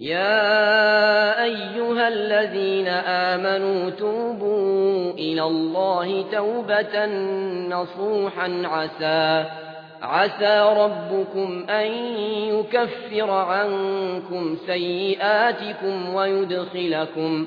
يا أيها الذين آمنوا توبوا إلى الله توبة نصوحا عسى عسى ربكم أن يكفر عنكم سيئاتكم ويدخلكم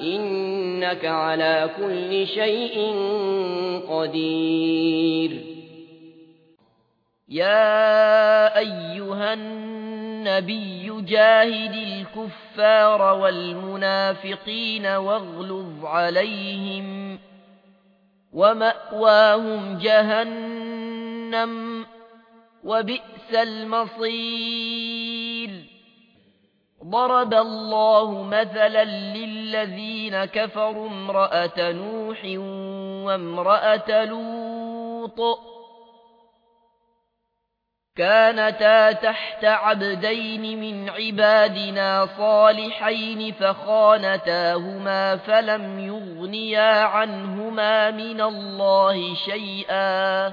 إنك على كل شيء قدير. يا أيها النبي جاهد الكفار والمنافقين واغلظ عليهم ومأواهم جهنم وبئس المصير. ضرب الله مثلا للذين كفروا امرأة نوح وامرأة لوط كانتا تحت عبدين من عبادنا صالحين فخانتاهما فلم يغنيا عنهما من الله شيئا